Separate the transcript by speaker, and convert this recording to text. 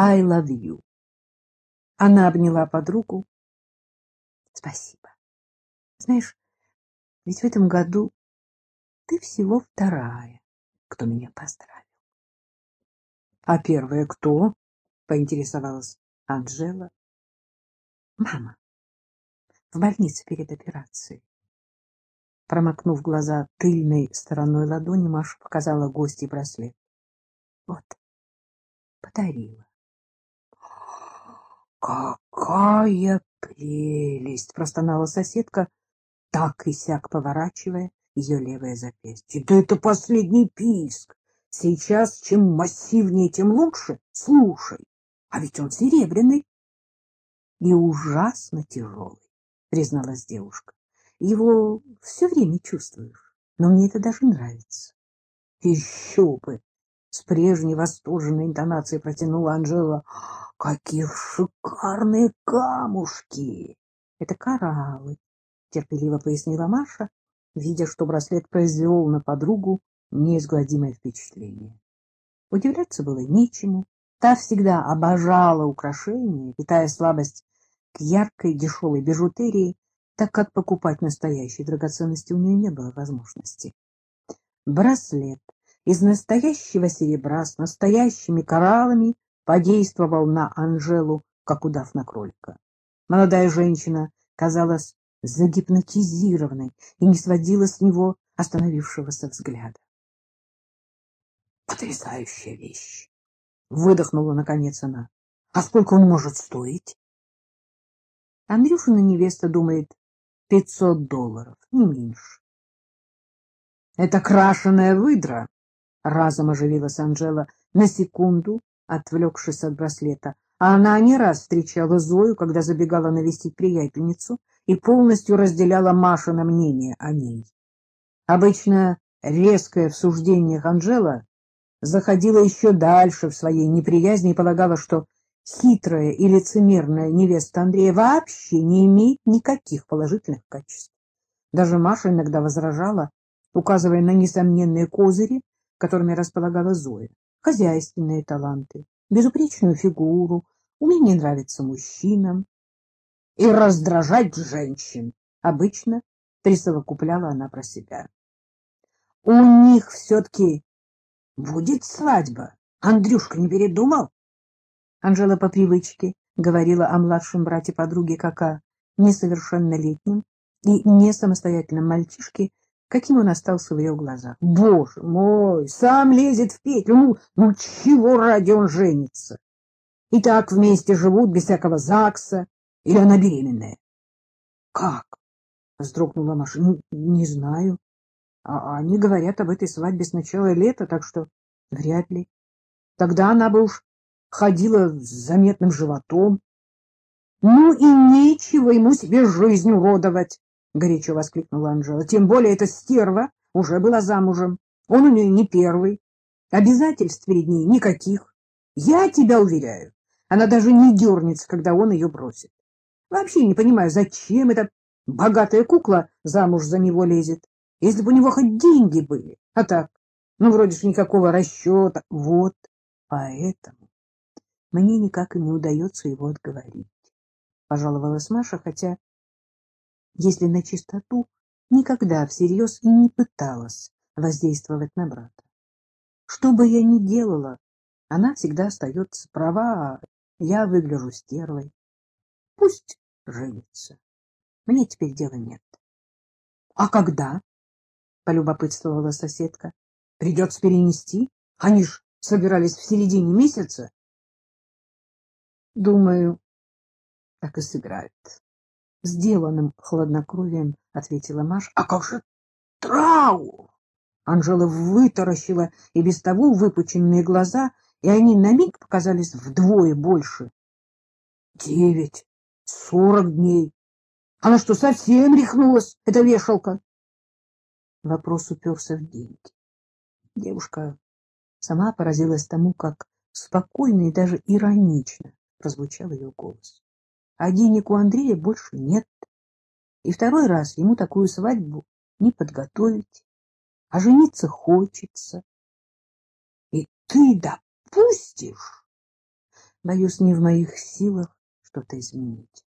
Speaker 1: I love you. Она обняла подругу. Спасибо. Знаешь, ведь в этом году ты всего вторая, кто меня поздравил. А первая кто? поинтересовалась Анжела. Мама. В больнице перед операцией. Промокнув глаза тыльной стороной ладони, Маша показала гости браслет. Вот. Подарила. Какая прелесть, простонала соседка, так и сяк поворачивая ее левое запястье. Да это последний писк. Сейчас чем массивнее, тем лучше. Слушай, а ведь он серебряный и ужасно тяжелый, призналась девушка. Его все время чувствуешь, но мне это даже нравится. Еще бы! С прежней восторженной интонацией протянула Анжела. Какие шикарные камушки! Это кораллы, терпеливо пояснила Маша, видя, что браслет произвел на подругу неизгладимое впечатление. Удивляться было нечему. Та всегда обожала украшения, питая слабость к яркой дешевой бижутерии, так как покупать настоящие драгоценности у нее не было возможности. Браслет из настоящего серебра с настоящими кораллами подействовал на Анжелу, как удав на кролика. Молодая женщина казалась загипнотизированной и не сводила с него остановившегося взгляда. Потрясающая вещь! Выдохнула наконец она. А сколько он может стоить? Андрюшина невеста думает пятьсот долларов, не меньше. Это крашеная выдра, разом оживилась Анжела, на секунду отвлекшись от браслета. А она не раз встречала Зою, когда забегала навестить приятельницу и полностью разделяла Машина мнение о ней. Обычно резкое в суждениях Анжела заходила еще дальше в своей неприязни и полагала, что хитрая и лицемерная невеста Андрея вообще не имеет никаких положительных качеств. Даже Маша иногда возражала, указывая на несомненные козыри, которыми располагала Зоя. Хозяйственные таланты, безупречную фигуру, умение нравиться мужчинам и раздражать женщин. Обычно присовокупляла она про себя. У них все-таки Будет свадьба. Андрюшка не передумал? Анжела по привычке говорила о младшем брате подруги как о несовершеннолетнем и не самостоятельном мальчишке, каким он остался в ее глазах. Боже мой, сам лезет в петлю. Ну, ну чего ради он женится? И так вместе живут без всякого ЗАГСа. Или она беременная? Как? Вздрогнула Маша. Не, не знаю. А они говорят об этой свадьбе с начала лета, так что вряд ли. Тогда она бы уж ходила с заметным животом. — Ну и нечего ему себе жизнь уродовать! — горячо воскликнула Анжела. — Тем более эта стерва уже была замужем. Он у нее не первый. Обязательств перед ней никаких. Я тебя уверяю, она даже не дернется, когда он ее бросит. Вообще не понимаю, зачем эта богатая кукла замуж за него лезет. Если бы у него хоть деньги были. А так, ну, вроде ж никакого расчета. Вот поэтому мне никак и не удается его отговорить. Пожаловалась Маша, хотя, если на чистоту, никогда всерьез и не пыталась воздействовать на брата. Что бы я ни делала, она всегда остается права, а я выгляжу стервой. Пусть женится. Мне теперь дела нет. — А когда? полюбопытствовала соседка. — Придется перенести? Они ж собирались в середине месяца. — Думаю, так и сыграют. Сделанным хладнокровием ответила Маша. — А как же траур? Анжела вытаращила и без того выпученные глаза, и они на миг показались вдвое больше. — Девять, сорок дней. Она что, совсем рехнулась, эта вешалка? Вопрос уперся в деньги. Девушка сама поразилась тому, как спокойно и даже иронично прозвучал ее голос. А денег у Андрея больше нет. И второй раз ему такую свадьбу не подготовить. А жениться хочется. И ты допустишь? Боюсь, не в моих силах что-то изменить.